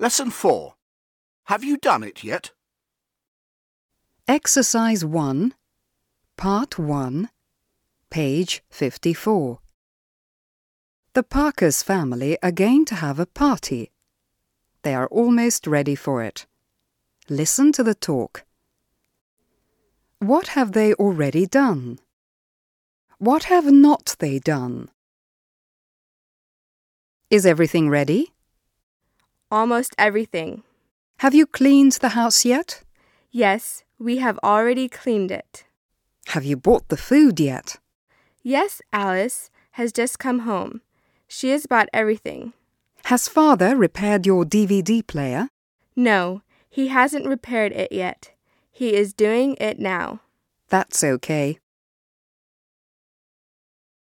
Lesson 4. Have you done it yet? Exercise 1, Part 1, page 54. The Parkers family are going to have a party. They are almost ready for it. Listen to the talk. What have they already done? What have not they done? Is everything ready? Almost everything. Have you cleaned the house yet? Yes, we have already cleaned it. Have you bought the food yet? Yes, Alice has just come home. She has bought everything. Has father repaired your DVD player? No, he hasn't repaired it yet. He is doing it now. That's okay.